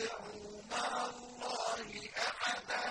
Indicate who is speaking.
Speaker 1: تَدْعُوا مَعَ اللَّهِ أَحَدًا